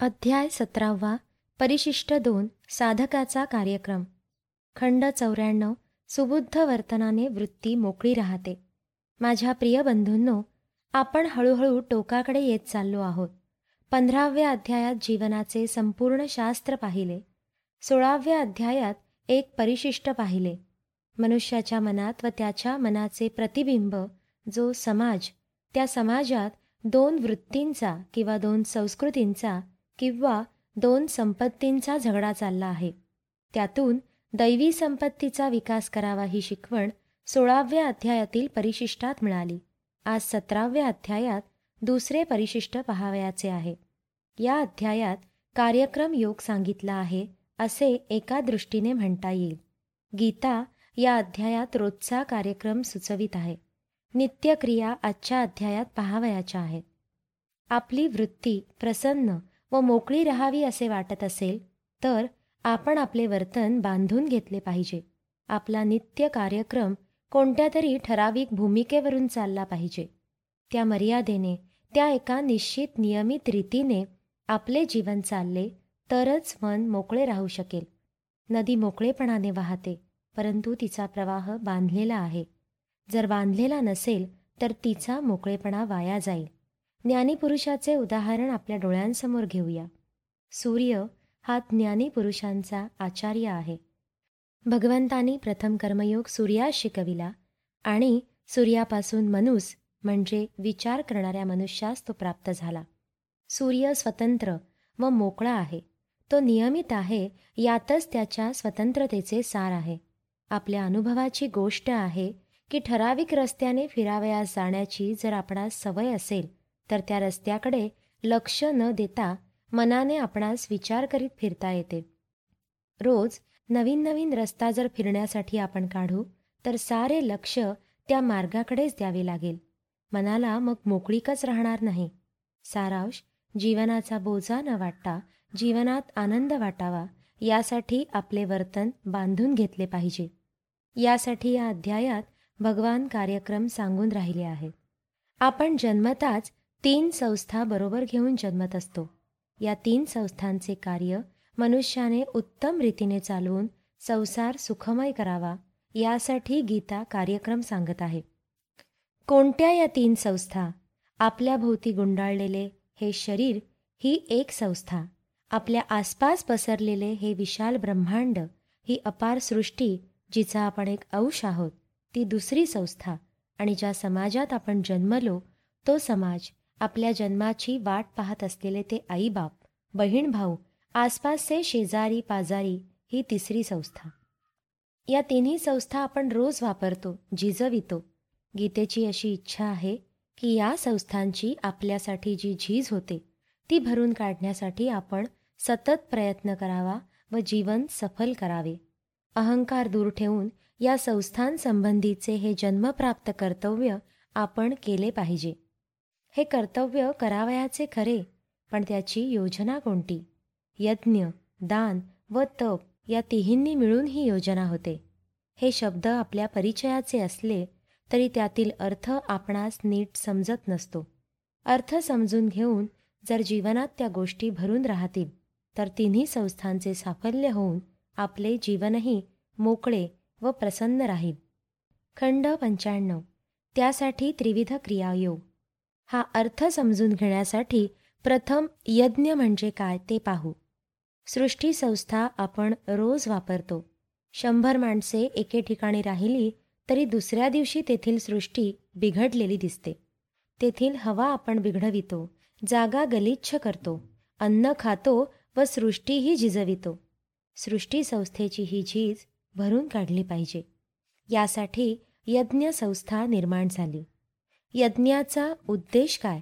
अध्याय सतरावा परिशिष्ट दोन साधकाचा कार्यक्रम. खंड चौऱ्याण्णव सुबुद्ध वर्तनाने वृत्ती मोकळी राहते. माझ्या प्रिय बंधूंनो आपण हळूहळू टोकाकडे येत चाललो आहोत. पंधराव्या अध्यायात जीवनाचे संपूर्ण शास्त्र पाहिले. सोळाव्या अध्यायात एक परिशिष्ट पाहिले. मनुष्याच्या मनात व त्याच्या मनाचे प्रतिबिंब जो समाज त्या समाजात दोन वृत्तींचा किंवा दोन संस्कृतींचा किंवा दोन संपत्तींचा झगडा चालला आहे. त्यातून दैवी संपत्तीचा विकास करावा ही शिकवण सोळाव्या अध्यायातील परिशिष्टात मिळाली. आज सतराव्या अध्यायात दुसरे परिशिष्ट पहावयाचे आहे. या अध्यायात कार्यक्रम योग सांगितला आहे असे एका दृष्टीने म्हणता येईल. गीता या अध्यायात रोजचा कार्यक्रम सुचवित आहे. नित्यक्रिया आजच्या अध्यायात पहावयाच्या आहेत आपली वृत्ती प्रसन्न व मोकळी राहावी असे वाटत असेल तर आपण आपले वर्तन बांधून घेतले पाहिजे. आपला नित्य कार्यक्रम कोणत्या तरी ठराविक भूमिकेवरून चालला पाहिजे. त्या मर्यादेने त्या एका निश्चित नियमित रीतीने आपले जीवन चालले तरच मन मोकळे राहू शकेल. नदी मोकळेपणाने वाहते परंतु तिचा प्रवाह बांधलेला आहे. जर बांधलेला नसेल तर तिचा मोकळेपणा वाया जाईल. ज्ञानीपुरुषाचे उदाहरण आपल्या डोळ्यांसमोर घेऊया. सूर्य हा ज्ञानीपुरुषांचा आचार्य आहे. भगवंतानी प्रथम कर्मयोग सूर्यास शिकविला आणि सूर्यापासून मनुस म्हणजे विचार करणाऱ्या मनुष्यास तो प्राप्त झाला. सूर्य स्वतंत्र व मोकळा आहे. तो नियमित आहे यातच त्याच्या स्वतंत्रतेचे सार आहे. आपल्या अनुभवाची गोष्ट आहे की ठराविक रस्त्याने फिरावयास जाण्याची जर आपणास सवय असेल तर त्या रस्त्याकडे लक्ष न देता मनाने आपणास विचार करीत फिरता येते. रोज नवीन नवीन रस्ता जर फिरण्यासाठी आपण काढू तर सारे लक्ष त्या मार्गाकडेच द्यावे लागेल. मनाला मग मोकळीकच राहणार नाही. सारांश जीवनाचा बोजा न वाटता जीवनात आनंद वाटावा यासाठी आपले वर्तन बांधून घेतले पाहिजे. यासाठी या अध्यायात भगवान कार्यक्रम सांगून राहिले आहे. आपण जन्मताच तीन संस्था बरोबर घेऊन जन्मत असतो. या तीन संस्थांचे कार्य मनुष्याने उत्तम रीतीने चालवून संसार सुखमय करावा यासाठी गीता कार्यक्रम सांगत आहे. कोणत्या या तीन संस्था आपल्या भोवती गुंडाळलेले हे शरीर ही एक संस्था आपल्या आसपास पसरलेले हे विशाल ब्रह्मांड ही अपार सृष्टी जिचा आपण एक अंश आहोत ती दुसरी संस्था आणि ज्या समाजात आपण जन्मलो तो समाज आपल्या जन्माची वाट पाहत असलेले ते आईबाप बहीण भाऊ आसपासचे शेजारी पाजारी ही तिसरी संस्था. या तिन्ही संस्था आपण रोज वापरतो झिजवितो गीतेची अशी इच्छा आहे की या संस्थांची आपल्यासाठी जी झीज होते ती भरून काढण्यासाठी आपण सतत प्रयत्न करावा व जीवन सफल करावे. अहंकार दूर ठेवून या संस्थांसंबंधीचे हे जन्मप्राप्त कर्तव्य आपण केले पाहिजे. हे कर्तव्य करावयाचे खरे पण त्याची योजना कोणती? यज्ञ दान व तप या तिहींनी मिळून ही योजना होते. हे शब्द आपल्या परिचयाचे असले तरी त्यातील अर्थ आपणास नीट समजत नसतो. अर्थ समजून घेऊन जर जीवनात त्या गोष्टी भरून राहतील तर तिन्ही संस्थांचे साफल्य होऊन आपले जीवनही मोकळे व प्रसन्न राहील. खंड पंच्याण्णव. त्यासाठी त्रिविध क्रियायोग. हा अर्थ समजून घेण्यासाठी प्रथम यज्ञ म्हणजे काय ते पाहू. सृष्टी संस्था आपण रोज वापरतो. शंभर माणसे एके ठिकाणी राहिली तरी दुसऱ्या दिवशी तेथील सृष्टी बिघडलेली दिसते. तेथील हवा आपण बिघडवितो जागा गलिच्छ करतो अन्न खातो व सृष्टीही झिजवितो सृष्टी संस्थेची ही झीज भरून काढली पाहिजे. यासाठी यज्ञ संस्था निर्माण झाली. यज्ञाचा उद्देश काय?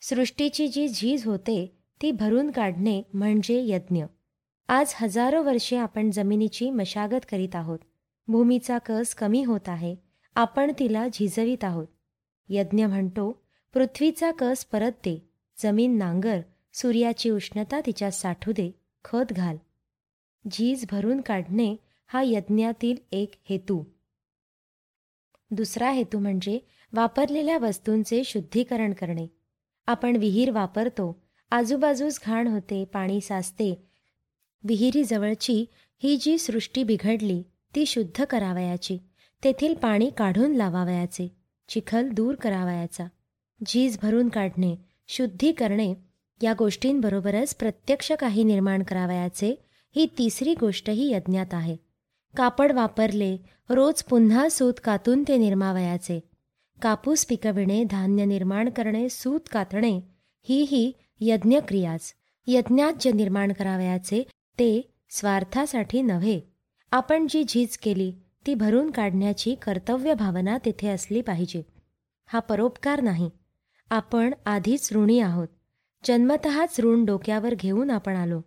सृष्टीची जी झीज होते ती भरून काढणे म्हणजे यज्ञ. आज हजारो वर्षे आपण जमिनीची मशागत करीत आहोत. भूमीचा कस कमी होत आहे आपण तिला झिजवीत आहोत. यज्ञ म्हणतो पृथ्वीचा कस परत दे जमीन नांगर सूर्याची उष्णता तिच्यात साठू दे खत घाल. झीज भरून काढणे हा यज्ञातील एक हेतू. दुसरा हेतू म्हणजे वापरलेल्या वस्तूंचे शुद्धीकरण करणे. आपण विहीर वापरतो आजूबाजूस घाण होते पाणी साचते. विहिरीजवळची ही जी सृष्टी बिघडली ती शुद्ध करावयाची. तेथील पाणी काढून लावावयाचे चिखल दूर करावयाचा. झीज भरून काढणे शुद्धी करणे या गोष्टींबरोबरच प्रत्यक्ष काही निर्माण करावयाचे ही तिसरी गोष्टही यज्ञात आहे. कापड वापरले रोज पुन्हा सूत कातून ते निर्मावयाचे. कापूस पिकविणे धान्य निर्माण करणे सूत कातणे ही ही यज्ञक्रियाच. यज्ञात जे निर्माण करावयाचे ते स्वार्थासाठी नव्हे. आपण जी झीज केली ती भरून काढण्याची कर्तव्य भावना तिथे असली पाहिजे. हा परोपकार नाही. आपण आधीच ऋणी आहोत. जन्मतःच ऋण डोक्यावर घेऊन आपण आलो.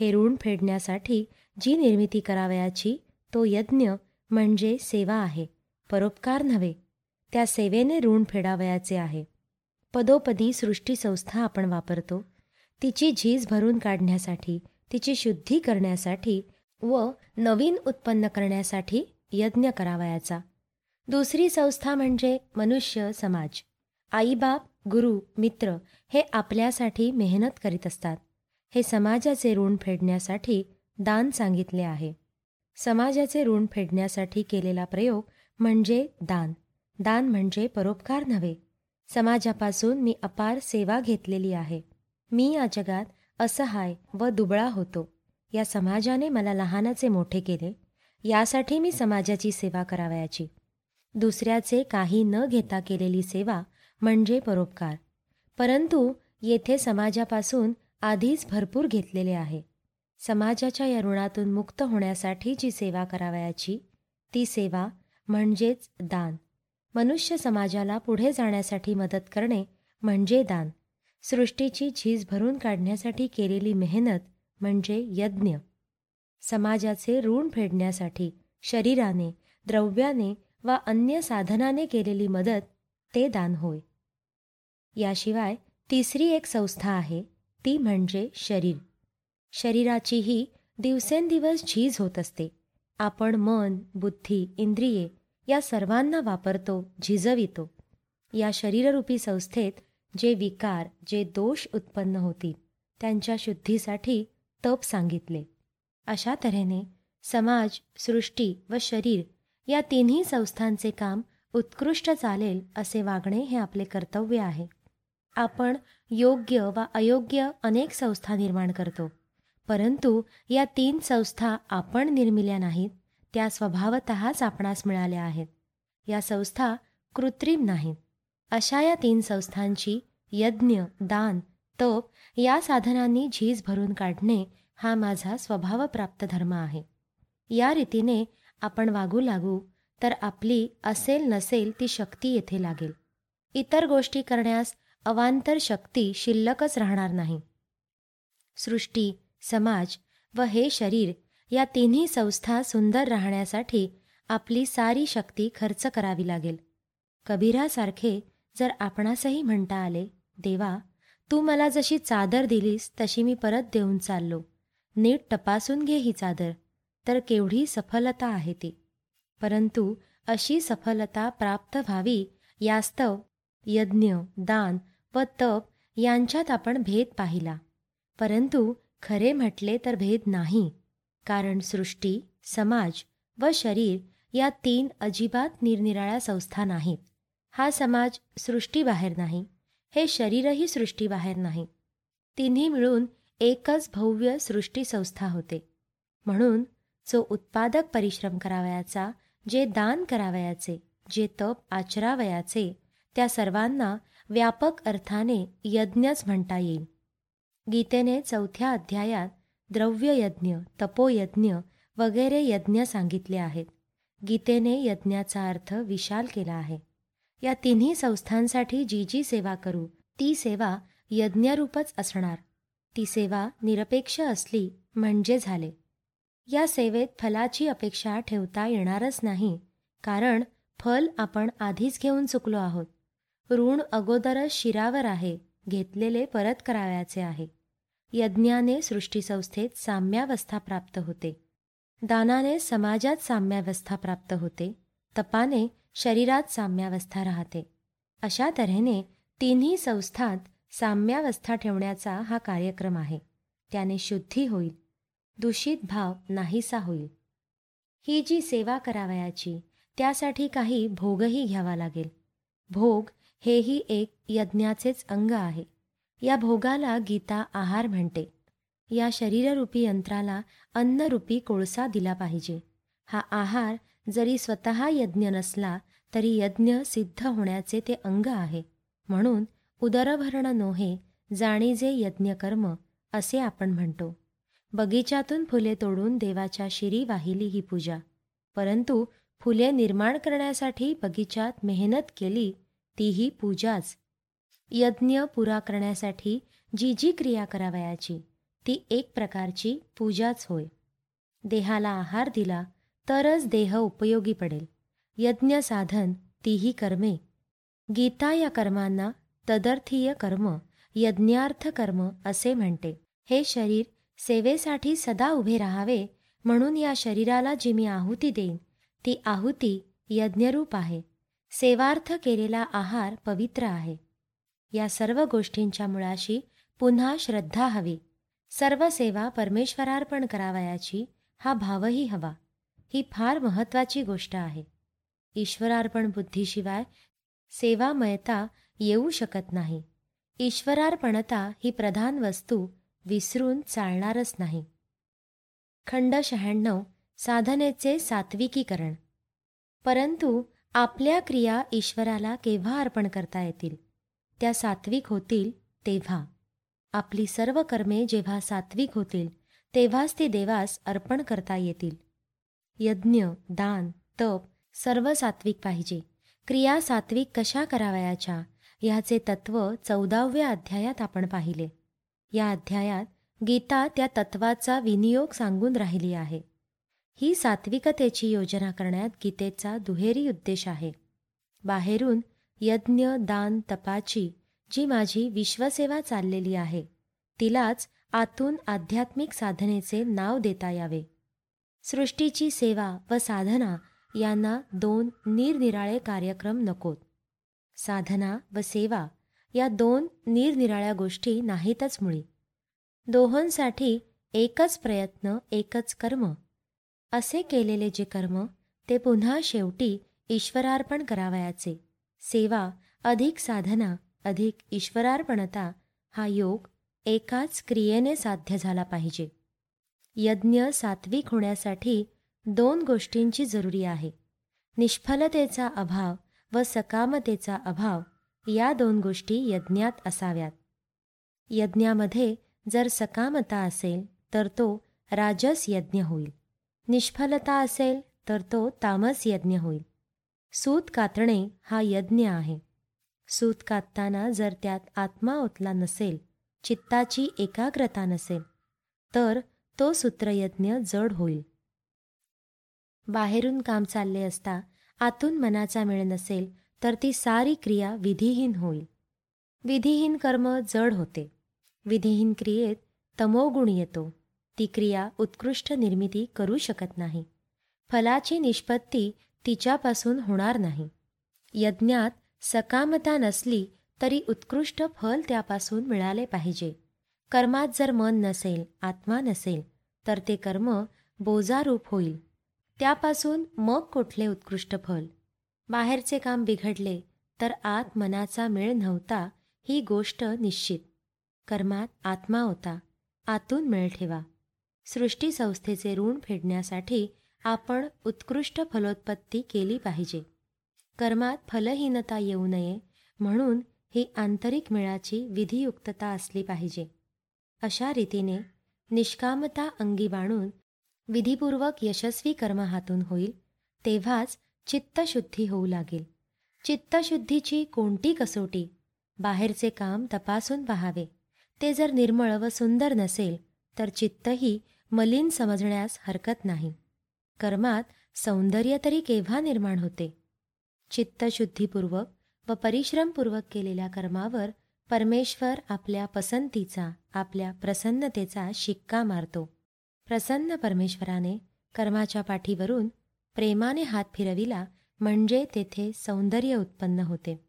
हे ऋण फेडण्यासाठी जी निर्मिती करावयाची तो यज्ञ म्हणजे सेवा आहे. परोपकार नव्हे. त्या सेवेने ऋण फेडावयाचे आहे. पदोपदी सृष्टीसंस्था आपण वापरतो. तिची झीज भरून काढण्यासाठी तिची शुद्धी करण्यासाठी व नवीन उत्पन्न करण्यासाठी यज्ञ करावयाचा. दुसरी संस्था म्हणजे मनुष्य समाज. आईबाप गुरु मित्र हे आपल्यासाठी मेहनत करीत असतात. हे समाजाचे ऋण फेडण्यासाठी दान सांगितले आहे. समाजाचे ऋण फेडण्यासाठी केलेला प्रयोग म्हणजे दान. दान म्हणजे परोपकार नव्हे. समाजापासून मी अपार सेवा घेतलेली आहे. मी या जगात असहाय व दुबळा होतो. या समाजाने मला लहानाचे मोठे केले. यासाठी मी समाजाची सेवा करावयाची. दुसऱ्याचे काही न घेता केलेली सेवा म्हणजे परोपकार. परंतु येथे समाजापासून आधीच भरपूर घेतलेले आहे. समाजाच्या या ऋणातून मुक्त होण्यासाठी जी सेवा करावयाची ती सेवा म्हणजेच दान. मनुष्य समाजाला पुढे जाण्यासाठी मदत करणे म्हणजे दान. सृष्टीची झीज भरून काढण्यासाठी केलेली मेहनत म्हणजे यज्ञ. समाजाचे ऋण फेडण्यासाठी शरीराने द्रव्याने वा अन्य साधनाने केलेली मदत ते दान होय. याशिवाय तिसरी एक संस्था आहे ती म्हणजे शरीर. शरीराचीही दिवसेंदिवस झीज होत असते. आपण मन बुद्धी इंद्रिये या सर्वांना वापरतो झिजवितो. या शरीररूपी संस्थेत जे विकार जे दोष उत्पन्न होतील त्यांच्या शुद्धीसाठी तप सांगितले. अशा तऱ्हेने समाज सृष्टी व शरीर या तिन्ही संस्थांचे काम उत्कृष्ट चालेल असे वागणे हे आपले कर्तव्य आहे. आपण योग्य वा अयोग्य अनेक संस्था निर्माण करतो परंतु या तीन संस्था आपण निर्मिल्या नाहीत त्या स्वभावतःच आपणास मिळाल्या आहेत. या संस्था कृत्रिम नाहीत. अशा या तीन संस्थांची यज्ञ दान तप या साधनांनी झीज भरून काढणे हा माझा स्वभावप्राप्त धर्म आहे. या रीतीने आपण वागू लागू तर आपली असेल नसेल ती शक्ती येथे लागेल. इतर गोष्टी करण्यास अवांतर शक्ती शिल्लकच राहणार नाही. सृष्टी समाज व हे शरीर या तिन्ही संस्था सुंदर राहण्यासाठी आपली सारी शक्ती खर्च करावी लागेल. कबीरासारखे जर आपणासही म्हणता आले देवा तू मला जशी चादर दिलीस तशी मी परत देऊन चाललो. नीट तपासून घे ही चादर. तर केवढी सफलता आहे ती. परंतु अशी सफलता प्राप्त व्हावी यास्तव यज्ञ दान व तप यांच्यात आपण भेद पाहिला. परंतु खरे म्हटले तर भेद नाही. कारण सृष्टी समाज व शरीर या तीन अजिबात निरनिराळ्या संस्था नाहीत. हा समाज सृष्टीबाहेर नाही हे शरीरही सृष्टीबाहेर नाही. तिन्ही मिळून एकच भव्य सृष्टी संस्था होते. म्हणून जो उत्पादक परिश्रम करावयाचा जे दान करावयाचे जे तप आचरावयाचे त्या सर्वांना व्यापक अर्थाने यज्ञच म्हणता येईल. गीतेने चौथ्या अध्यायात द्रव्ययज्ञ तपोयज्ञ वगैरे यज्ञ सांगितले आहेत. गीतेने यज्ञाचा अर्थ विशाल केला आहे. या तिन्ही संस्थांसाठी जी जी सेवा करू ती सेवा यज्ञरूपच असणार. ती सेवा निरपेक्ष असली म्हणजे झाले. या सेवेत फलाची अपेक्षा ठेवता येणारच नाही कारण फल आपण आधीच घेऊन चुकलो आहोत. ऋण अगोदरच शिरावर आहे घेतलेले परत करावयाचे आहे. यज्ञाने सृष्टीसंस्थेत साम्यावस्था प्राप्त होते. दानाने समाजात साम्यावस्था प्राप्त होते. तपाने शरीरात साम्यावस्था राहते. अशा तऱ्हेने तिन्ही संस्थात साम्यावस्था ठेवण्याचा हा कार्यक्रम आहे. त्याने शुद्धी होईल. दूषित भाव नाहीसा होईल. ही जी सेवा करावयाची त्यासाठी काही भोगही घ्यावा लागेल. भोग हेही एक यज्ञाचेच अंग आहे. या भोगाला गीता आहार म्हणते. या शरीररूपी यंत्राला अन्नरूपी कोळसा दिला पाहिजे. हा आहार जरी स्वतः यज्ञ नसला तरी यज्ञ सिद्ध होण्याचे ते अंग आहे. म्हणून उदरभरण नोहे जाणीजे यज्ञकर्म असे आपण म्हणतो. बगीच्यातून फुले तोडून देवाच्या शिरी वाहिली ही पूजा. परंतु फुले निर्माण करण्यासाठी बगीचात मेहनत केली तीही पूजाच यज्ञ पुरा करण्यासाठी जी जी क्रिया करावयाची ती एक प्रकारची पूजाच होय. देहाला आहार दिला तरच देह उपयोगी पडेल. यज्ञ साधन तीही कर्मे. गीता या कर्मांना तदर्थीय कर्म यज्ञार्थ कर्म असे म्हणते. हे शरीर सेवेसाठी सदा उभे राहावे म्हणून या शरीराला जी मी आहुती देईन ती आहुती यज्ञरूप आहे. सेवार्थ केलेला आहार पवित्र आहे. या सर्व गोष्टींच्या मुळाशी पुन्हा श्रद्धा हवी. सर्व सेवा परमेश्वरार्पण करावयाची हा भावही हवा. ही फार महत्वाची गोष्ट आहे. ईश्वरार्पण बुद्धीशिवाय सेवामयता येऊ शकत नाही. ईश्वरार्पणता ही प्रधान वस्तू विसरून चालणारच नाही. खंड शहाण्णव साधनेचे सात्विकीकरण. परंतु आपल्या क्रिया ईश्वराला केव्हा अर्पण करता येतील? त्या सात्विक होतील तेव्हा. आपली सर्व कर्मे जेव्हा सात्विक होतील तेव्हाच ती देवास अर्पण करता येतील. यज्ञ दान तप सर्व सात्विक पाहिजे. क्रिया सात्विक कशा करावयाच्या ह्याचे तत्व चौदाव्या अध्यायात आपण पाहिले. या अध्यायात गीता त्या तत्वाचा विनियोग सांगून राहिली आहे. ही सात्विकतेची योजना करण्यात गीतेचा दुहेरी उद्देश आहे. बाहेरून यज्ञ दान तपाची जी माझी विश्वसेवा चाललेली आहे. तिलाच आतून आध्यात्मिक साधनेचे नाव देता यावे. सृष्टीची सेवा व साधना यांना दोन निरनिराळे कार्यक्रम नकोत. साधना व सेवा या दोन निरनिराळ्या गोष्टी नाहीतच मुळी. दोहोंसाठी एकच प्रयत्न एकच कर्म. असे केलेले जे कर्म ते पुन्हा शेवटी ईश्वरार्पण करावयाचे. सेवा अधिक साधना अधिक ईश्वरार्पणता हा योग एकाच क्रियेने साध्य झाला पाहिजे. यज्ञ सात्विक होण्यासाठी दोन गोष्टींची जरुरी आहे. निष्फलतेचा अभाव व सकामतेचा अभाव या दोन गोष्टी यज्ञात असाव्यात. यज्ञामध्ये जर सकामता असेल तर तो राजस यज्ञ होईल. निष्फलता असेल तर तो तामस यज्ञ होईल. सूत कातणे हा यज्ञ आहे. सूत कातताना जर त्यात आत्मा ओतला नसेल चित्ताची एकाग्रता नसेल तर तो सूत्रयज्ञ जड होईल. बाहेरून काम चालले असता आतून मनाचा मेळ नसेल तर ती सारी क्रिया विधिहीन होईल. विधिहीन कर्म जड होते. विधिहीन क्रियेत तमोगुण येतो. ती क्रिया उत्कृष्ट निर्मिती करू शकत नाही. फलाची निष्पत्ती तिच्यापासून होणार नाही. यज्ञात सकामता नसली तरी उत्कृष्ट फल त्यापासून मिळाले पाहिजे. कर्मात जर मन नसेल आत्मा नसेल तर ते कर्म बोजारूप होईल. त्यापासून मग कुठले उत्कृष्ट फल? बाहेरचे काम बिघडले तर आत मनाचा मेळ नव्हता ही गोष्ट निश्चित. कर्मात आत्मा होता आतून मेळ ठेवा. सृष्टी संस्थेचे ऋण फेडण्यासाठी आपण उत्कृष्ट फलोत्पत्ती केली पाहिजे. कर्मात फलहीनता येऊ नये म्हणून ही आंतरिक मेळाची विधियुक्तता असली पाहिजे. अशा रीतीने निष्कामता अंगी बाणून विधीपूर्वक यशस्वी कर्म हातून होईल तेव्हाच चित्तशुद्धी होऊ लागेल. चित्तशुद्धीची कोणती कसोटी? बाहेरचे काम तपासून पहावे. ते जर निर्मळ व सुंदर नसेल तर चित्तही मलिन समजण्यास हरकत नाही. कर्मात सौंदर्य तरी केव्हा निर्माण होते? चित्तशुद्धीपूर्वक व परिश्रमपूर्वक केलेल्या कर्मावर परमेश्वर आपल्या पसंतीचा आपल्या प्रसन्नतेचा शिक्का मारतो. प्रसन्न परमेश्वराने कर्माच्या पाठीवरून प्रेमाने हात फिरविला म्हणजे तेथे सौंदर्य उत्पन्न होते.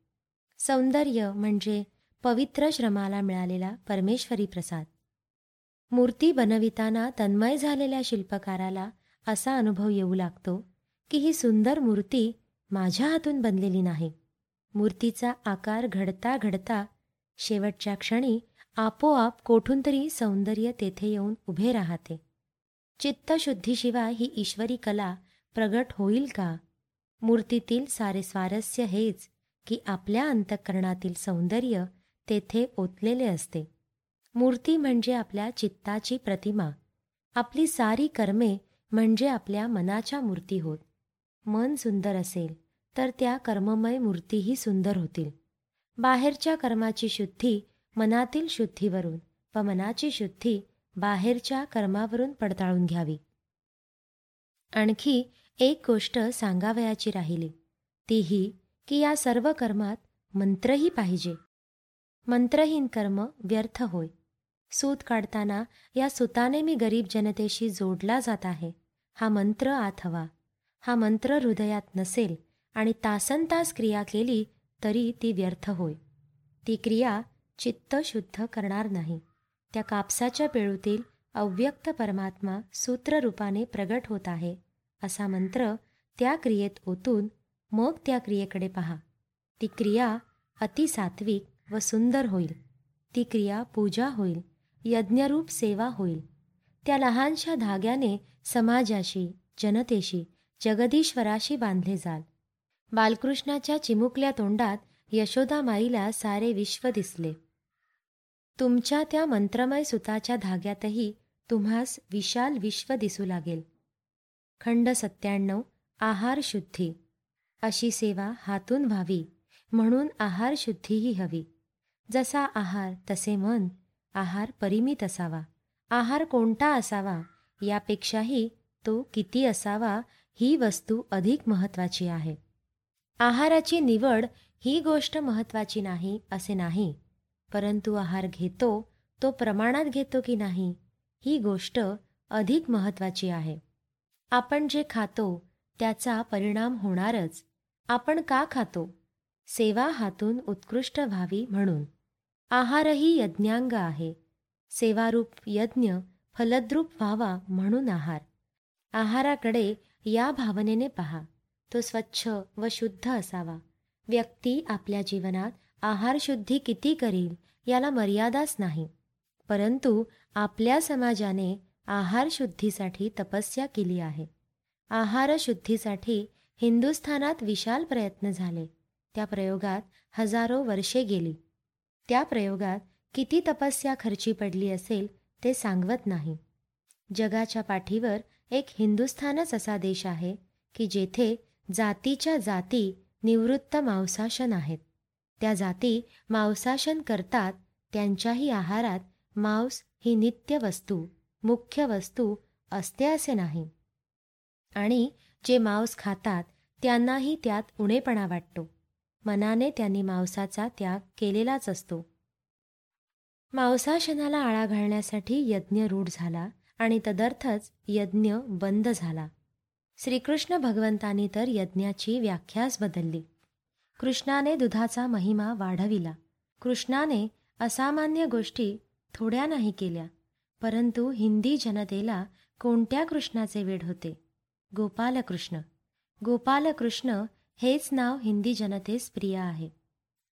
सौंदर्य म्हणजे पवित्र श्रमाला मिळालेला परमेश्वरी प्रसाद. मूर्ती बनविताना तन्मय झालेल्या शिल्पकाराला असा अनुभव येऊ लागतो की ही सुंदर मूर्ती माझ्या हातून बनलेली नाही. मूर्तीचा आकार घडता घडता शेवटच्या क्षणी आपोआप कोठून तरी सौंदर्य तेथे येऊन उभे राहते. चित्तशुद्धीशिवाय ही ईश्वरी कला प्रगट होईल का? मूर्तीतील सारे स्वारस्य हेच की आपल्या अंतःकरणातील सौंदर्य तेथे ओतलेले असते. मूर्ती म्हणजे आपल्या चित्ताची प्रतिमा. आपली सारी कर्मे म्हणजे आपल्या मनाच्या मूर्ती होत. मन सुंदर असेल तर त्या कर्ममय मूर्तीही सुंदर होतील. बाहेरच्या कर्माची शुद्धी मनातील शुद्धीवरून व मनाची शुद्धी बाहेरच्या कर्मावरून पडताळून घ्यावी. आणखी एक गोष्ट सांगावयाची राहिली. तीही की या सर्व कर्मात मंत्रही पाहिजे. मंत्रहीन कर्म व्यर्थ होय. सूत काढताना या सुताने मी गरीब जनतेशी जोडला जात आहे. हा मंत्र आत हवा हा मंत्र हृदयात नसेल आणि तासन तास क्रिया केली तरी ती व्यर्थ होय. ती क्रिया चित्त शुद्ध करणार नाही. त्या कापसाच्या पेळूतील अव्यक्त परमात्मा सूत्ररूपाने प्रगट होत आहे असा मंत्र त्या क्रियेत ओतून मग त्या क्रियेकडे पहा. ती क्रिया अतिसात्विक व सुंदर होईल. ती क्रिया पूजा होईल यज्ञरूप सेवा होईल. त्या लहानशा धाग्याने समाजाशी जनतेशी जगदीश्वराशी बांधले जाल. बालकृष्णाच्या चिमुकल्या तोंडात यशोदा माईला सारे विश्व दिसले. तुमच्या त्या मंत्रमय सुताच्या धाग्यातही तुम्हास विशाल विश्व दिसू लागेल. खंड सत्त्याण्णव आहार शुद्धी. अशी सेवा हातून व्हावी म्हणून आहार शुद्धीही हवी. जसा आहार तसे मन आहार परिमित असावा. आहार कोणता असावा? यापेक्षाही तो किती असावा ही वस्तू अधिक महत्त्वाची आहे. आहाराची निवड ही गोष्ट महत्त्वाची नाही असे नाही. परंतु आहार घेतो तो प्रमाणात घेतो की नाही ही गोष्ट अधिक महत्त्वाची आहे. आपण जे खातो त्याचा परिणाम होणारच. आपण का खातो? सेवा हातून उत्कृष्ट व्हावी म्हणून. आहारही यज्ञांग आहे. सेवारूप यज्ञ फलद्रूप व्हावा म्हणून आहार. आहाराकडे या भावनेने पहा. तो स्वच्छ व शुद्ध असावा. व्यक्ती आपल्या जीवनात आहारशुद्धी किती करील याला मर्यादाच नाही. परंतु आपल्या समाजाने आहारशुद्धीसाठी तपस्या केली आहे. आहारशुद्धीसाठी हिंदुस्थानात विशाल प्रयत्न झाले. त्या प्रयोगात हजारो वर्षे गेली. त्या प्रयोगात किती तपस्या खर्ची पडली असेल ते सांगवत नाही. जगाच्या पाठीवर एक हिंदुस्थानच असा देश आहे की जेथे जातीच्या जाती निवृत्त मांसाशन आहेत. त्या जाती मांसाशन करतात त्यांच्याही आहारात मांस ही नित्य वस्तू मुख्य वस्तू असते असे नाही. आणि जे मांस खातात त्यांनाही त्यात उणेपणा वाटतो. मनाने त्यांनी मांसाचा त्याग केलेलाच असतो. मांसाशनाला आळा घालण्यासाठी यज्ञ रूढ झाला आणि तदर्थच यज्ञ बंद झाला. श्रीकृष्ण भगवंतानी तर यज्ञाची व्याख्याच बदलली. कृष्णाने दुधाचा महिमा वाढविला. कृष्णाने असामान्य गोष्टी थोड्या नाही केल्या परंतु हिंदी जनतेला कोणत्या कृष्णाचे वेड होते? गोपालकृष्ण. गोपालकृष्ण हेच नाव हिंदी जनतेस प्रिय आहे.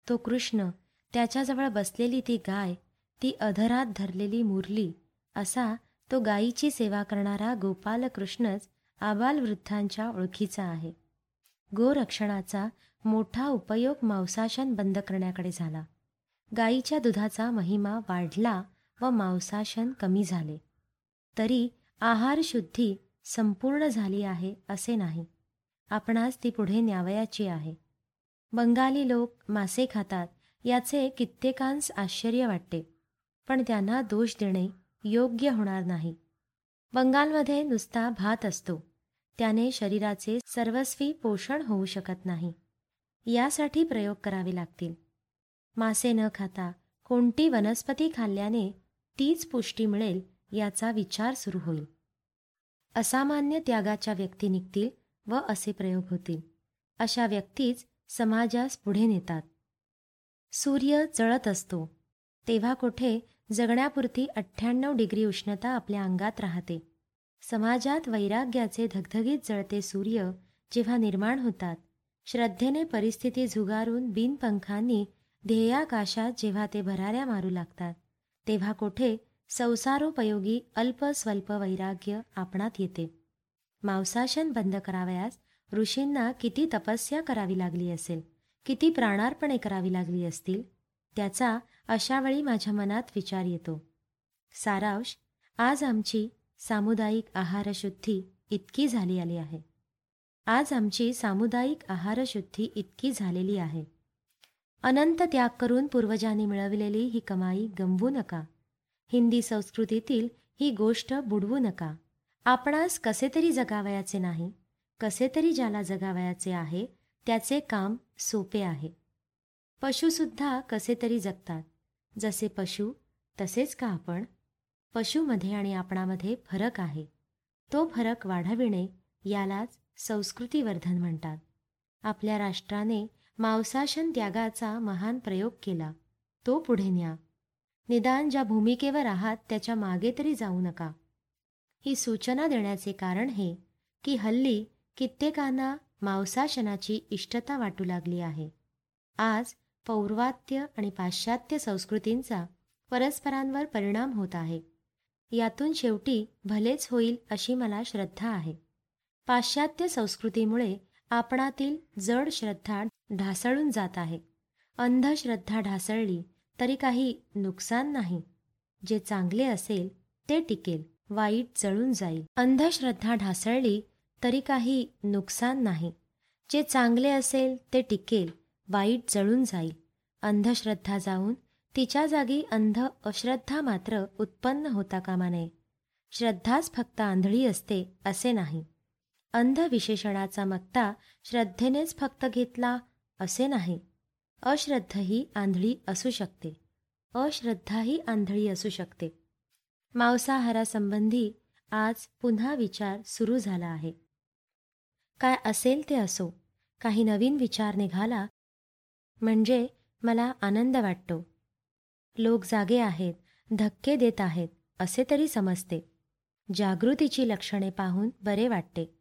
तो कृष्ण त्याच्याजवळ बसलेली ती गाय ती अधरात धरलेली मुरली असा तो गायीची सेवा करणारा गोपालकृष्णच आबालवृद्धांच्या ओळखीचा आहे. गोरक्षणाचा मोठा उपयोग मांसाशन बंद करण्याकडे झाला. गायीच्या दुधाचा महिमा वाढला व मांसाशन कमी झाले. तरी आहारशुद्धी संपूर्ण झाली आहे असे नाही. आपणास ती पुढे न्यावयाची आहे. बंगाली लोक मासे खातात याचे कित्येकांस आश्चर्य वाटते. पण त्यांना दोष देणे योग्य होणार नाही. बंगालमध्ये नुसता भात असतो. त्याने शरीराचे सर्वस्वी पोषण होऊ शकत नाही. यासाठी प्रयोग करावे लागतील. मासे न खाता कोणती वनस्पती खाल्ल्याने तीच पुष्टी मिळेल याचा विचार सुरू होईल. असामान्य त्यागाच्या व्यक्ती निघतील व असे प्रयोग होतील. अशा व्यक्तीच समाजास पुढे नेतात. सूर्य जळत असतो. तेव्हा कुठे जगण्यापुरती अठ्ठ्याण्णव डिग्री उष्णता आपल्या अंगात राहते. समाजात वैराग्याचे धगधगीत जळते सूर्य जेव्हा निर्माण होतात. श्रद्धेने परिस्थिती झुगारून बिनपंखांनी ध्येयाकाशात जेव्हा ते भराऱ्या मारू लागतात तेव्हा कोठे संसारोपयोगी अल्प स्वल्प वैराग्य आपणात येते. मांसाशन बंद करावयास ऋषींना किती तपस्या करावी लागली असेल किती प्राणार्पणे करावी लागली असतील त्याचा अशावेळी माझ्या मनात विचार येतो. सारांश आज आमची सामुदायिक आहारशुद्धी इतकी झाली आली आहे. आज आमची सामुदायिक आहारशुद्धी इतकी झालेली आहे. अनंत त्याग करून पूर्वजांनी मिळवलेली ही कमाई गमवू नका. हिंदी संस्कृतीतील ही गोष्ट बुडवू नका. आपणास कसे तरी जगावयाचे नाही. कसे तरी ज्याला जगावयाचे आहे त्याचे काम सोपे आहे. पशुसुद्धा कसे तरी जगतात. जसे पशु तसेच का आपण? पशुमध्ये आणि आपणामध्ये फरक आहे. तो फरक वाढविणे यालाच संस्कृतीवर्धन म्हणतात. आपल्या राष्ट्राने मांसाशन त्यागाचा महान प्रयोग केला. तो पुढे न्या. निदान ज्या भूमिकेवर आहात त्याच्यामागे तरी जाऊ नका. ही सूचना देण्याचे कारण हे की हल्ली कित्येकांना मांसाशनाची इष्टता वाटू लागली आहे. आज पौर्वात्य आणि पाश्चात्य संस्कृतींचा परस्परांवर परिणाम होत आहे. यातून शेवटी भलेच होईल अशी मला श्रद्धा आहे. पाश्चात्य संस्कृतीमुळे आपणातील जड श्रद्धा ढासळून जात आहे. अंधश्रद्धा ढासळली तरी काही नुकसान नाही. जे चांगले असेल ते टिकेल वाईट जळून जाईल. अंधश्रद्धा ढासळली तरी काही नुकसान नाही. जे चांगले असेल ते टिकेल वाईट जळून जाईल. अंधश्रद्धा जाऊन तिच्या जागी अंध अश्रद्धा मात्र उत्पन्न होता कामा नये. श्रद्धाच फक्त आंधळी असते असे नाही. अंधविशेषणाचा मक्ता श्रद्धेनेच फक्त घेतला असे नाही. अश्रद्ध आंधळी असू शकते. अश्रद्धा ही आंधळी असू शकते. मांसाहारासंबंधी आज पुन्हा विचार सुरू झाला आहे. काय असेल ते असो. काही नवीन विचार निघाला म्हणजे मला आनंद वाटतो. लोक जागे आहेत धक्के देत आहेत असे तरी समजते. जागृतीची लक्षणे पाहून बरे वाटते.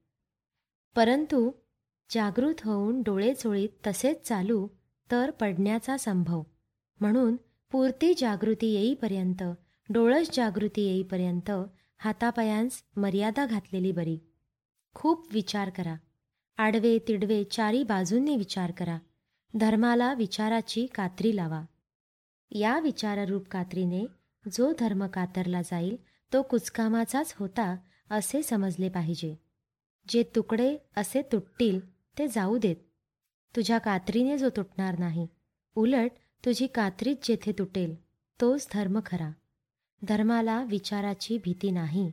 परंतु जागृत होऊन डोळे चोळीत तसेच चालू तर पडण्याचा संभव. म्हणून पुरती जागृती येईपर्यंत डोळस जागृती येईपर्यंत हातापायांस मर्यादा घातलेली बरी. खूप विचार करा. आडवे तिडवे चारी बाजूंनी विचार करा. धर्माला विचाराची कात्री लावा. या विचाररूप कात्रीने जो धर्म कातरला जाईल तो कुचकामाचाच होता असे समजले पाहिजे. जे तुकडे असे तुटतील ते जाऊ देत. तुझ्या कात्रीने जो तुटणार नाही उलट तुझी कात्रीच जेथे तुटेल तोच धर्म खरा. धर्माला विचाराची भीती नाही.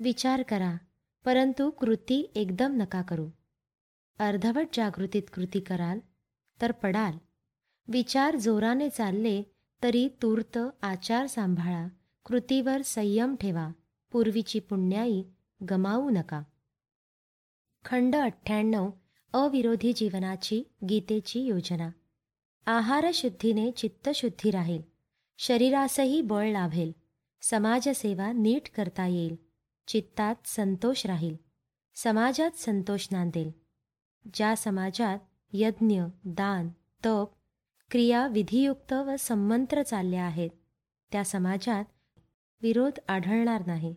विचार करा परंतु कृती एकदम नका करू. अर्धवट जागृतीत कृती कराल तर पडाल. विचार जोराने चालले तरी तूर्त आचार सांभाळा. कृतीवर संयम ठेवा. पूर्वीची पुण्याई गमावू नका. खंड अठ्ठ्याण्णव. अविरोधी जीवनाची गीतेची योजना. आहारशुद्धीने चित्तशुद्धी राहील. शरीरासही बळ लाभेल. समाजसेवा नीट करता येईल. चित्तात संतोष राहील. समाजात संतोष नांदेल. ज्या समाजात यज्ञ दान तप क्रिया विधियुक्त व संमंत्र चालल्या आहेत. त्या समाजात विरोध आढळणार नाही.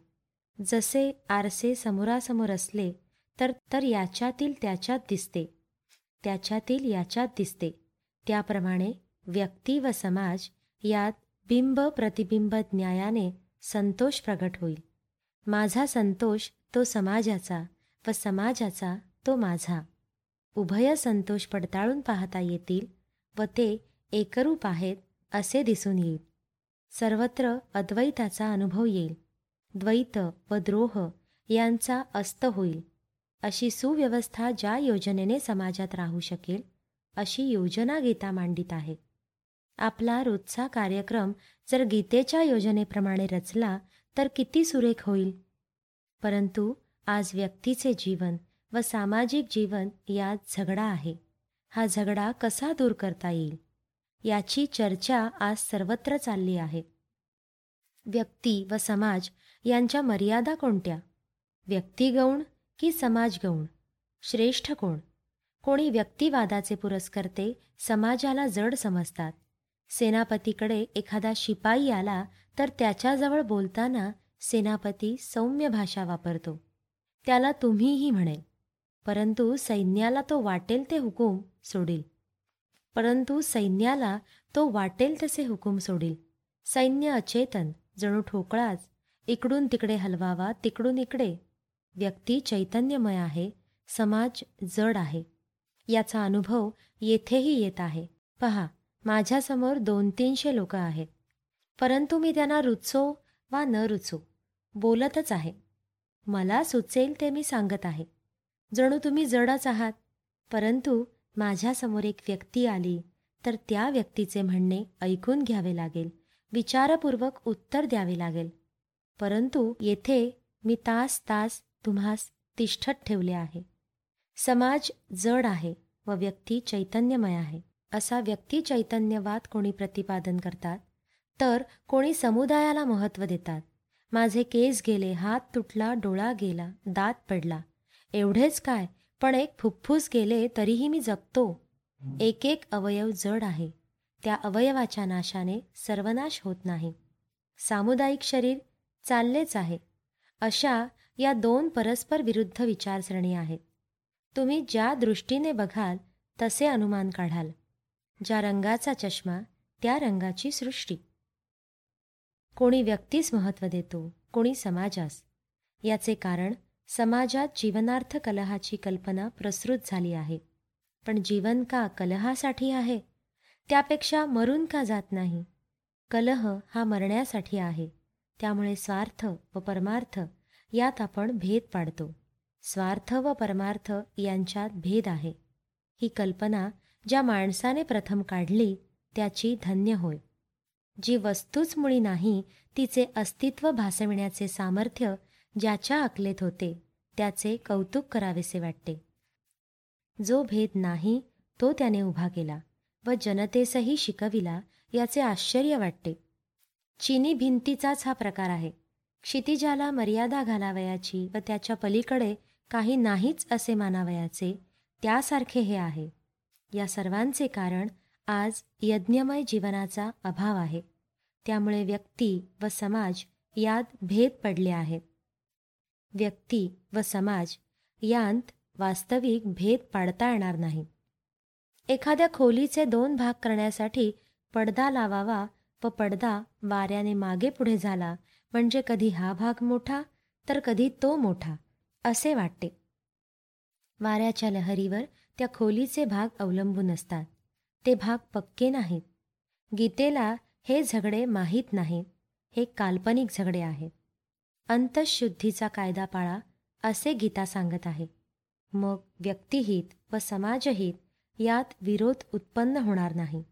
जसे आरसे समोरासमोर असले तर तर याच्यातील त्याच्यात दिसते. त्याच्यातील याच्यात दिसते. त्याप्रमाणे व्यक्ती व समाज यात बिंब प्रतिबिंब न्यायाने संतोष प्रगट होईल. माझा संतोष तो समाजाचा व समाजाचा तो माझा. उभय संतोष पडताळून पाहता येतील व ते एकरूप आहेत असे दिसून येईल. सर्वत्र अद्वैताचा अनुभव येईल. द्वैत व द्रोह यांचा अस्त होईल. अशी सुव्यवस्था ज्या योजनेने समाजात राहू शकेल अशी योजना गीता मांडित आहे. आपला रोजचा कार्यक्रम जर गीतेच्या योजनेप्रमाणे रचला तर किती सुरेख होईल. परंतु आज व्यक्तीचे जीवन व सामाजिक जीवन यात झगडा आहे. हा झगडा कसा दूर करता येईल? याची चर्चा आज सर्वत्र चालली आहे. व्यक्ती व समाज यांच्या मर्यादा कोणत्या? व्यक्तिगौण की समाजगौण श्रेष्ठ कोण? कोणी व्यक्तिवादाचे पुरस्कर्ते समाजाला जड समजतात. सेनापतीकडे एखादा शिपाई आला तर त्याच्याजवळ बोलताना सेनापती सौम्य भाषा वापरतो. त्याला तुम्हीही म्हणेल परंतु सैन्याला तो वाटेल ते हुकूम सोडील. परंतु सैन्याला तो वाटेल तसे हुकूम सोडील. सैन्य अचेतन जणू ठोकळाच इकडून तिकडे हलवावा तिकडून इकडे. व्यक्ती चैतन्यमय आहे समाज जड आहे. याचा अनुभव येथेही येत आहे. पहा माझ्यासमोर दोन तीनशे लोक आहेत. परंतु मी त्यांना रुचो वा न रुचो बोलतच आहे. मला सुचेल ते मी सांगत आहे. जणू तुम्ही जडच आहात. परंतु माझ्यासमोर एक व्यक्ती आली तर त्या व्यक्तीचे म्हणणे ऐकून घ्यावे लागेल. विचारपूर्वक उत्तर द्यावे लागेल. परंतु येथे मी तास तास तुम्हास तिष्ठत ठेवले आहे. समाज जड आहे व व्यक्ती चैतन्यमय आहे. असा व्यक्ती चैतन्यवाद कोणी प्रतिपादन करतात तर कोणी समुदायाला महत्त्व देतात. माझे केस गेले हात तुटला डोळा गेला दात पडला. एवढेच काय पण एक फुफ्फुस गेले तरीही मी जगतो. एक एक अवयव जड आहे. त्या अवयवाच्या नाशाने सर्वनाश होत नाही. सामुदायिक शरीर चाललेच आहे. अशा या दोन परस्पर विरुद्ध विचारसरणी आहेत. तुम्ही ज्या दृष्टीने बघाल तसे अनुमान काढाल. ज्या रंगाचा चष्मा त्या रंगाची सृष्टी. कोणी व्यक्तीस महत्त्व देतो कोणी समाजास. याचे कारण समाजात जीवनार्थ कलहाची कल्पना प्रसृत झाली आहे. पण जीवन का कलहासाठी आहे? त्यापेक्षा मरून का जात नाही? कलह हा मरण्यासाठी आहे. त्यामुळे स्वार्थ व परमार्थ यात आपण भेद पाडतो. स्वार्थ व परमार्थ यांच्यात भेद आहे. ही कल्पना ज्या माणसाने प्रथम काढली त्याची धन्य होय. जी वस्तूच मुळी नाही तिचे अस्तित्व भासविण्याचे सामर्थ्य ज्याच्या अकलेत होते त्याचे कौतुक करावेसे वाटते. जो भेद नाही तो त्याने उभा केला व जनतेसही शिकविला याचे आश्चर्य वाटते. चिनी भिंतीचाच हा प्रकार आहे. क्षितिजाला मर्यादा घालावयाची व त्याच्या पलीकडे काही नाहीच असे मानावयाचे त्यासारखे हे आहे. या सर्वांचे कारण आज यज्ञमय जीवनाचा अभाव आहे. त्यामुळे व्यक्ती व समाज यात भेद पडले आहेत. व्यक्ती व समाज यांत वास्तविक भेद पाडता येणार नाही. एखाद्या खोलीचे दोन भाग करण्यासाठी पडदा लावावा व पडदा वाऱ्याने मागे पुढे झाला म्हणजे कधी हा भाग मोठा तर कधी तो मोठा असे वाटते. वाऱ्याच्या लहरीवर त्या खोलीचे भाग अवलंबून असतात. ते भाग पक्के नाहीत. गीतेला हे झगडे माहीत नाहीत हे काल्पनिक झगडे आहेत. अंतशुद्धीचा कायदा पाळा असे गीता सांगत आहे. मग व्यक्तिहित व समाजहित यात विरोध उत्पन्न होणार नाही.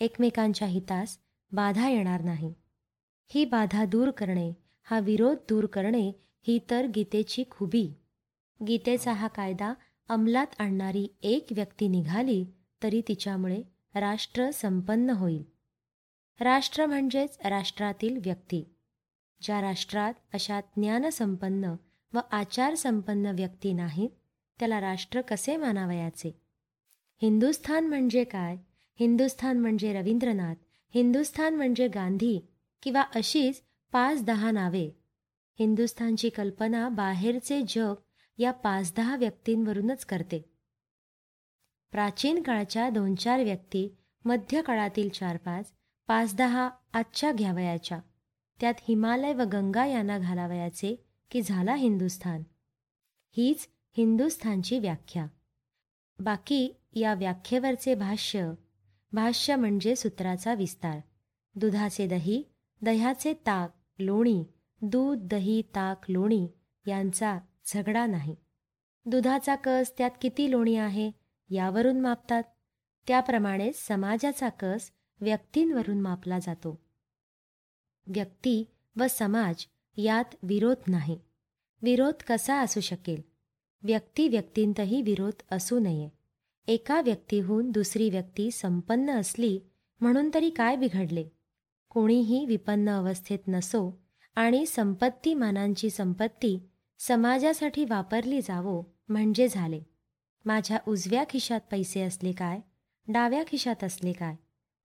एकमेकांच्या हितास बाधा येणार नाही. ही बाधा दूर करणे हा विरोध दूर करणे ही तर गीतेची खुबी. गीतेचा हा कायदा अंमलात आणणारी एक व्यक्ती निघाली तरी तिच्यामुळे राष्ट्र संपन्न होईल. राष्ट्र म्हणजेच राष्ट्रातील व्यक्ती. ज्या राष्ट्रात अशा ज्ञानसंपन्न व आचारसंपन्न व्यक्ती नाहीत त्याला राष्ट्र कसे मानावयाचे? हिंदुस्थान म्हणजे काय? हिंदुस्थान म्हणजे रवींद्रनाथ हिंदुस्थान म्हणजे गांधी किंवा अशीच पाच दहा नावे. हिंदुस्थानची कल्पना बाहेरचे जग या पाच दहा व्यक्तींवरूनच करते. प्राचीन काळच्या दोन चार व्यक्ती मध्य काळातील चार पाच पाच दहा आजच्या घ्यावयाच्या. त्यात हिमालय व गंगा यांना घालावयाचे की झाला हिंदुस्थान? हीच हिंदुस्थानची व्याख्या. बाकी या व्याख्येवरचे भाष्य भाष्य म्हणजे सूत्राचा विस्तार. दुधाचे दही दह्याचे ताक लोणी दूध दही ताक लोणी यांचा झगडा नाही. दुधाचा कस त्यात किती लोणी आहे यावरून मापतात. त्याप्रमाणे समाजाचा कस व्यक्तींवरून मापला जातो. व्यक्ती व समाज यात विरोध नाही. विरोध कसा असू शकेल? व्यक्ती व्यक्तींतही विरोध असू नये. एका व्यक्तीहून दुसरी व्यक्ती संपन्न असली म्हणून तरी काय बिघडले? कोणीही विपन्न अवस्थेत नसो आणि संपत्तीमानांची संपत्ती समाजासाठी वापरली जावो म्हणजे झाले. माझ्या उजव्या खिशात पैसे असले काय? डाव्या खिशात असले काय?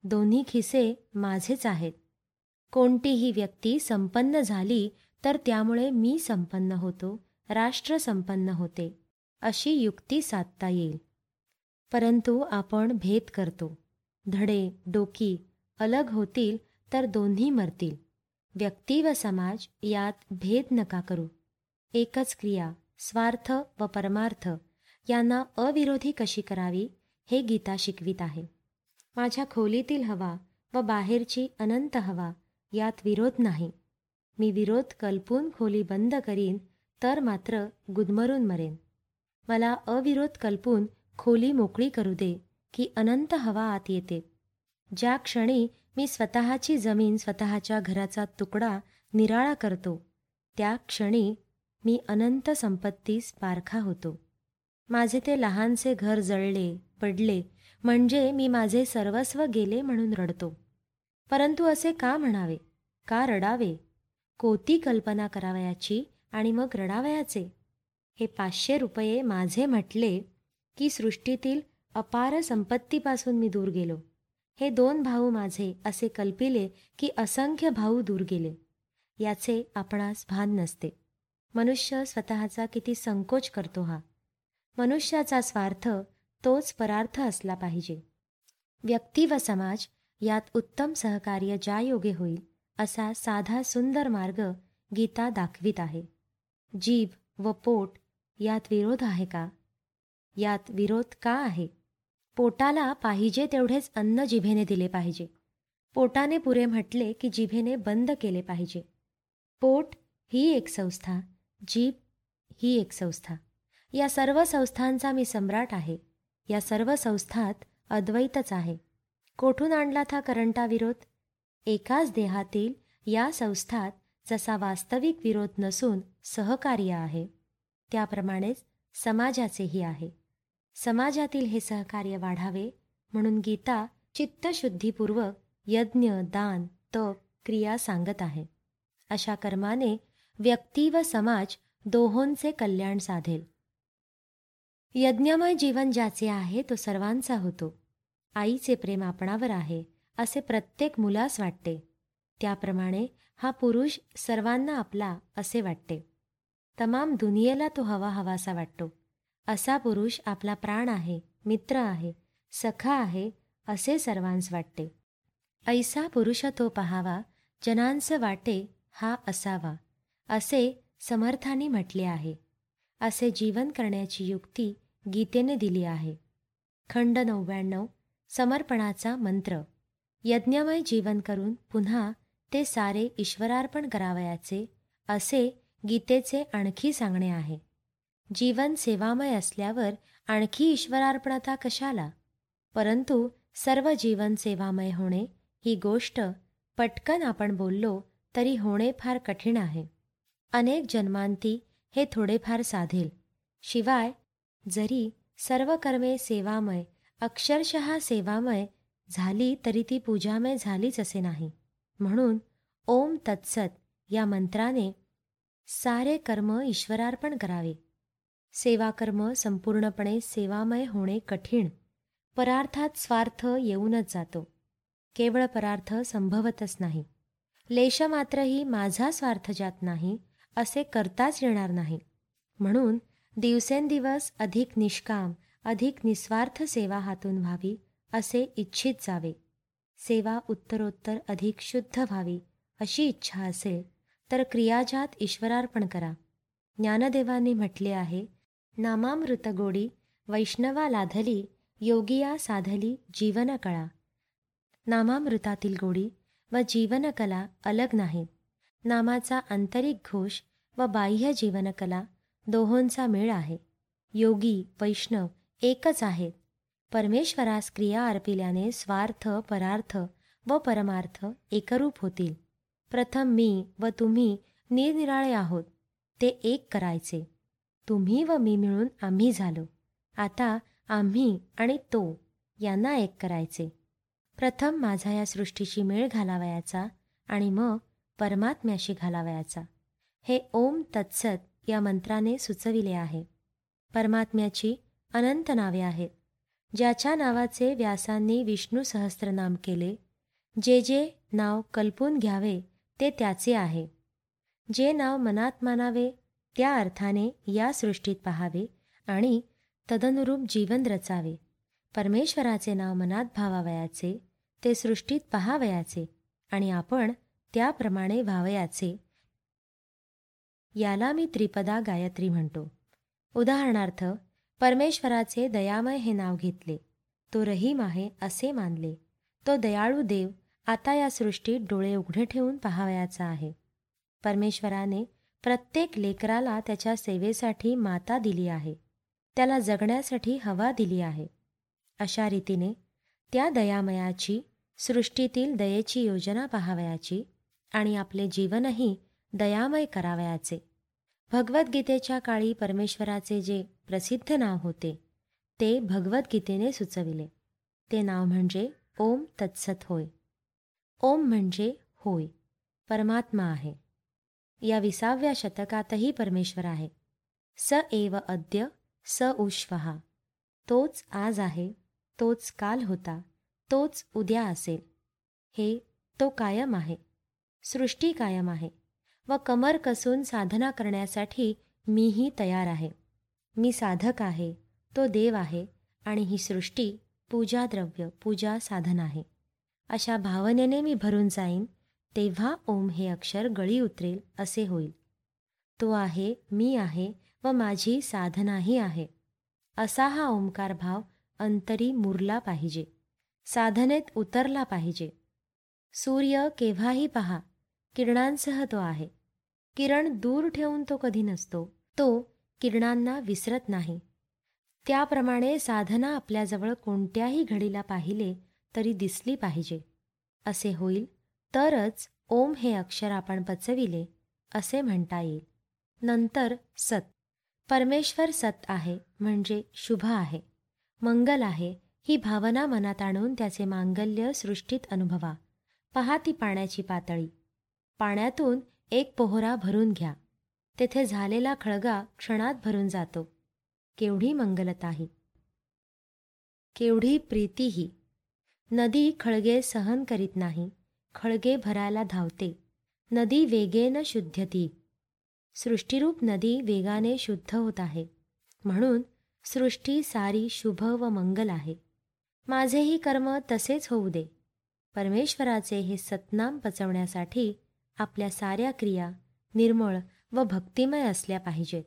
दोन्ही खिसे माझेच आहेत. कोणतीही व्यक्ती संपन्न झाली तर त्यामुळे मी संपन्न होतो राष्ट्र संपन्न होते अशी युक्ती साधता येईल. परंतु आपण भेद करतो. धडे डोकी अलग होतील तर दोन्ही मरतील. व्यक्ती व समाज यात भेद नका करू. एकच क्रिया स्वार्थ व परमार्थ यांना अविरोधी कशी करावी हे गीता शिकवित आहे. माझ्या खोलीतील हवा व बाहेरची अनंत हवा यात विरोध नाही. मी विरोध कल्पून खोली बंद करीन तर मात्र गुदमरून मरेन. मला अविरोध कल्पून खोली मोकळी करू दे की अनंत हवा आत येते. ज्या क्षणी मी स्वतःची जमीन स्वतःच्या घराचा तुकडा निराळा करतो त्या क्षणी मी अनंत संपत्तीस पारखा होतो. माझे ते लहानसे घर जळले पडले म्हणजे मी माझे सर्वस्व गेले म्हणून रडतो. परंतु असे का म्हणावे? का रडावे? कोती कल्पना करावयाची आणि मग रडावयाचे? हे पाचशे रुपये माझे म्हटले की सृष्टीतील अपार संपत्तीपासून मी दूर गेलो. हे दोन भाऊ माझे असे कल्पिले की असंख्य भाऊ दूर गेले. याचे आपणास भान नसते. मनुष्य स्वतःचा किती संकोच करतो हा. मनुष्याचा स्वार्थ तोच परार्थ असला पाहिजे. व्यक्ती व समाज यात उत्तम सहकार्य ज्या योगे होईल असा साधा सुंदर मार्ग गीता दाखवित आहे. जीभ व पोट यात विरोध आहे का? यात विरोध का आहे? पोटाला पाहिजे तेवढेच अन्न जिभेने दिले पाहिजे. पोटाने पुरे म्हटले की जिभेने बंद केले पाहिजे. पोट ही एक संस्था जीभ ही एक संस्था. या सर्व संस्थांचा मी सम्राट आहे. या सर्व संस्थात अद्वैतच आहे. कोठून आणला था करंटा विरोध? एकाच देहातील या संस्थात जसा वास्तविक विरोध नसून सहकार्य आहे त्याप्रमाणेच समाजाचेही आहे. समाजातील हे सहकार्य वाढावे म्हणून गीता चित्तशुद्धीपूर्वक यज्ञ दान तप क्रिया सांगत आहे. अशा कर्माने व्यक्ती व समाज दोहोंचे कल्याण साधेल. यज्ञमय जीवन ज्याचे आहे तो सर्वांचा होतो. आईचे प्रेम आपणावर आहे असे प्रत्येक मुलास वाटते. त्याप्रमाणे हा पुरुष सर्वांना आपला असे वाटते. तमाम दुनियेला तो हवा हवासा वाटतो. असा पुरुष आपला प्राण आहे मित्र आहे सखा आहे असे सर्वांस वाटते. ऐसा पुरुष तो पहावा जनांस वाटे हा असावा असे समर्थांनी म्हटले आहे. असे जीवन करण्याची युक्ती गीतेने दिली आहे. खंड नव्याण्णव समर्पणाचा मंत्र. यज्ञमय जीवन करून पुन्हा ते सारे ईश्वरार्पण करावयाचे असे गीतेचे आणखी सांगणे आहे. जीवन सेवामय असल्यावर आणखी ईश्वरार्पणता कशाला? परंतु सर्व जीवन सेवामय होणे ही गोष्ट पटकन आपण बोललो तरी होणे फार कठीण आहे. अनेक जन्मांती हे थोडेफार साधेल. शिवाय जरी सर्व कर्मे सेवामय अक्षरशः सेवामय झाली तरी ती पूजामय झालीच असे नाही. म्हणून ओम तत्सत या मंत्राने सारे कर्म ईश्वरार्पण करावे. सेवाकर्म संपूर्णपणे सेवामय होणे कठीण. परार्थात स्वार्थ येऊनच जातो. केवळ परार्थ संभवतच नाही. लेश मात्रही माझा स्वार्थ जात नाही असे करताच येणार नाही. म्हणून दिवसेंदिवस अधिक निष्काम अधिक निस्वार्थ सेवा हातून व्हावी असे इच्छित जावे. सेवा उत्तरोत्तर अधिक शुद्ध व्हावी अशी इच्छा असेल तर क्रियाजात ईश्वरार्पण करा. ज्ञानदेवांनी म्हटले आहे नामामृत गोडी वैष्णवा लाधली योगिया साधली जीवनकळा. नामामृतातील गोडी व जीवनकला अलग नाहीत नामाचा आंतरिक घोष व बाह्य जीवनकला दोहोंचा मेळ आहे. योगी वैष्णव एकच आहेत. परमेश्वरास क्रिया अर्पिल्याने स्वार्थ परार्थ व परमार्थ एकरूप होतील. प्रथम मी व तुम्ही निरनिराळे आहोत. ते एक करायचे. तुम्ही व मी मिळून आम्ही झालो. आता आम्ही आणि तो यांना एक करायचे. प्रथम माझा या सृष्टीशी मेळ घालावयाचा आणि मग परमात्म्याशी घालावयाचा. हे ओम तत्सत या मंत्राने सुचविले आहे. परमात्म्याची अनंत नावे आहेत ज्याच्या नावाचे व्यासांनी विष्णू सहस्त्रनाम केले. जे जे नाव कल्पून घ्यावे ते त्याचे आहे. जे नाव मनात मानावे त्या अर्थाने या सृष्टीत पहावे आणि तदनुरूप जीवन रचावे. परमेश्वराचे नाव मनात भावावयाचे ते सृष्टीत पहावयाचे आणि आपण त्याप्रमाणे व्हावयाचे. याला मी त्रिपदा गायत्री म्हणतो. उदाहरणार्थ परमेश्वराचे दयामय हे नाव घेतले. तो रहीम आहे असे मानले. तो दयाळू देव आता या सृष्टीत डोळे उघडे ठेवून पहावयाचा आहे. परमेश्वराने प्रत्येक लेकराला त्याच्या सेवेसाठी माता दिली आहे. त्याला जगण्यासाठी हवा दिली आहे. अशा रीतीने त्या दयामयाची सृष्टीतील दयेची योजना पहावयाची आणि आपले जीवनही दयामय करावयाचे. भगवद्गीतेच्या काळी परमेश्वराचे जे प्रसिद्ध नाव होते. ते भगवद्गीतेने सुचविले. ते नाव म्हणजे ओम तत्सत होय. ओम म्हणजे होय. परमात्मा आहे. या विसाव्या शतकातही परमेश्वर आहे. स एव अद्य स उश्वहा तोच आज आहे तोच काल होता तोच उद्या असेल. हे तो कायम आहे. सृष्टी कायम आहे. व कमर कसून साधना करण्यासाठी मीही तयार आहे. मी साधक आहे तो देव आहे आणि ही सृष्टी पूजाद्रव्य पूजा साधन आहे. अशा भावनेने मी भरून जाईन तेव्हा ओम हे अक्षर गळी उतरेल असे होईल. तो आहे मी आहे व माझी साधनाही आहे. असा हा ओंकार भाव अंतरी मुरला पाहिजे साधनेत उतरला पाहिजे. सूर्य केव्हाही पहा किरणांसह तो आहे. किरण दूर ठेवून तो कधी नसतो तो किरणांना विसरत नाही. त्याप्रमाणे साधना आपल्याजवळ कोणत्याही घडीला पाहिले तरी दिसली पाहिजे. असे होईल तरच ओम हे अक्षर आपण पचविले असे म्हणता येईल. नंतर सत. परमेश्वर सत आहे म्हणजे शुभ आहे. मंगल आहे ही भावना मनात आणून त्याचे मांगल्य सृष्टीत अनुभवा. पहा ती पाण्याची पातळी. पाण्यातून एक पोहरा भरून घ्या. तेथे झालेला खळगा क्षणात भरून जातो. केवढी मंगलताही केवढी प्रीतीही नदी खळगे सहन करीत नाही. खळगे भरायला धावते. नदी वेगेन शुद्धती. सृष्टीरूप नदी वेगाने शुद्ध होत आहे. म्हणून सृष्टी सारी शुभ व मंगल आहे. माझेही कर्म तसेच होऊ दे. परमेश्वराचे हे सतनाम पचवण्यासाठी आपल्या साऱ्या क्रिया निर्मळ व भक्तिमय असल्या पाहिजेत.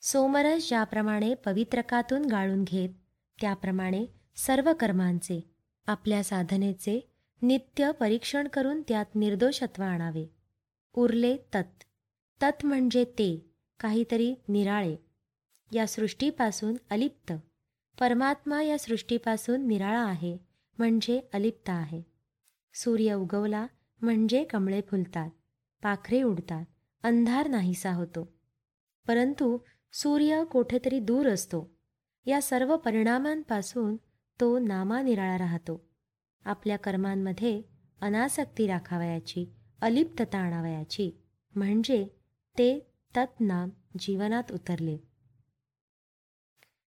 सोमरस ज्याप्रमाणे पवित्रकातून गाळून घेत त्याप्रमाणे सर्व कर्मांचे आपल्या साधनेचे नित्य परीक्षण करून त्यात निर्दोषत्व आणावे. उरले तत्. तत् म्हणजे ते काहीतरी निराळे. या सृष्टीपासून अलिप्त. परमात्मा या सृष्टीपासून निराळा आहे म्हणजे अलिप्त आहे. सूर्य उगवला म्हणजे कमळे फुलतात पाखरे उडतात. अंधार नाहीसा होतो. परंतु सूर्य कोठेतरी दूर असतो. या सर्व परिणामांपासून तो नामानिराळा राहतो. आपल्या कर्मांमध्ये अनासक्ती राखावयाची अलिप्तता आणावयाची म्हणजे ते तत्नाम जीवनात उतरले.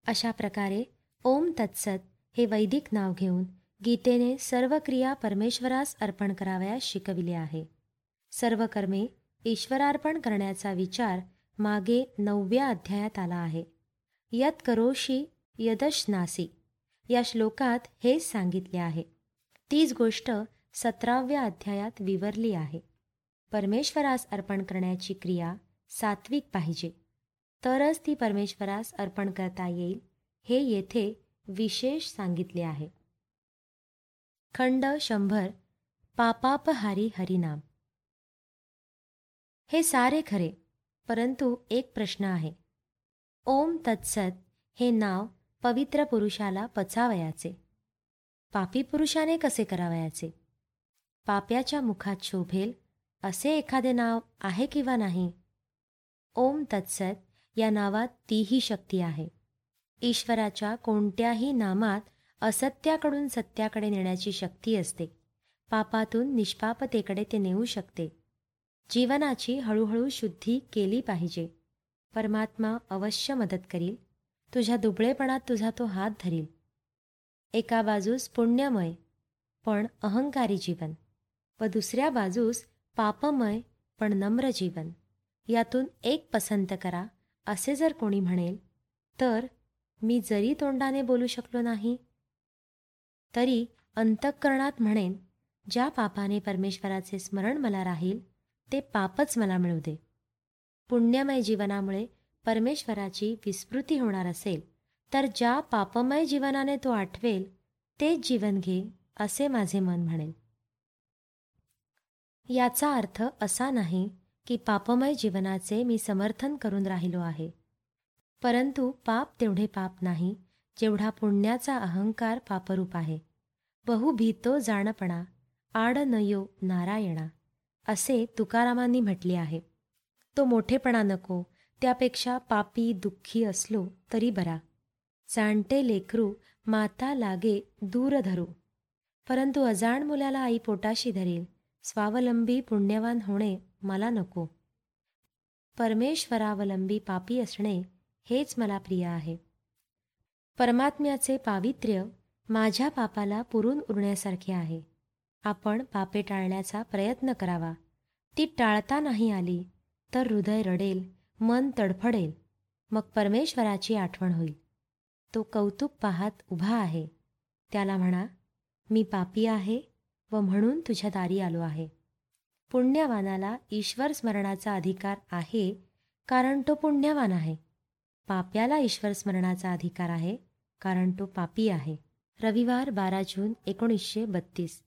अशा प्रकारे ओम तत्सत हे वैदिक नाव घेऊन गीतेने सर्व क्रिया परमेश्वरास अर्पण करावयास शिकविले आहे. सर्व कर्मे ईश्वरार्पण करण्याचा विचार मागे नवव्या अध्यायात आला आहे. यत करोशी यदशनासी या श्लोकात हेच सांगितले आहे. तीच गोष्ट सतराव्या अध्यायात विवरली आहे. परमेश्वरास अर्पण करण्याची क्रिया सात्विक पाहिजे. तरच ती परमेश्वरास अर्पण करता येईल हे येथे विशेष सांगितले आहे. खंड शंभर पापापहारी हरिनाम. हे सारे खरे परंतु एक प्रश्न आहे. ओम तत्सत हे नाव पवित्र पुरुषाला पचावयाचे. पापी पुरुषाने कसे करावयाचे? पाप्याच्या मुखात शोभेल असे एखादे नाव आहे किंवा नाही? ओम तत्सत या नावात तीही शक्ती आहे. ईश्वराच्या कोणत्याही नामात असत्याकडून सत्याकडे नेण्याची शक्ती असते. पापातून निष्पापतेकडे ते नेऊ शकते. जीवनाची हळूहळू शुद्धी केली पाहिजे. परमात्मा अवश्य मदत करील. तुझ्या दुबळेपणात तुझा तो हात धरील. एका बाजूस पुण्यमय पण अहंकारी जीवन व दुसऱ्या बाजूस पापमय पण नम्र जीवन. यातून एक पसंत करा असे जर कोणी म्हणेल तर मी जरी तोंडाने बोलू शकलो नाही तरी अंतःकरणात म्हणेन ज्या पापाने परमेश्वराचे स्मरण मला राहील ते पापच मला मिळू दे. पुण्यमय जीवनामुळे परमेश्वराची विस्मृती होणार असेल तर ज्या पापमय जीवनाने तो आठवेल तेच जीवन घे असे माझे मन म्हणेल. याचा अर्थ असा नाही की पापमय जीवनाचे मी समर्थन करून राहिलो आहे. परंतु पाप तेवढे पाप नाही जेवढा पुण्याचा अहंकार पापरूप आहे. बहु भीतो जाणपणा आड नयो नारायणा. असे तुकारामांनी म्हटले आहे. तो मोठेपणा नको त्यापेक्षा पापी दुःखी असलो तरी बरा. जाणते लेकरू माता लागे दूर धरू. परंतु अजाण मुलाला आई पोटाशी धरेल स्वावलंबी पुण्यवान होणे मला नको. परमेश्वरावलंबी पापी असणे हेच मला प्रिय आहे. परमात्म्याचे पावित्र्य माझ्या पापाला पुरून उरण्यासारखे आहे. आपण पापे टाळण्याचा प्रयत्न करावा. ती टाळता नाही आली तर हृदय रडेल मन तडफडेल. मग परमेश्वराची आठवण होईल. तो कौतुक पाहत उभा आहे. त्याला म्हणा मी पापी आहे व म्हणून तुझ्या दारी आलो आहे. पुण्यवानाला ईश्वर स्मरणाचा अधिकार आहे कारण तो पुण्यवान आहे. पाप्याला ईश्वर स्मरणाचा अधिकार आहे कारण तो पापी आहे. रविवार बारा जून एकोणीसशे बत्तीस.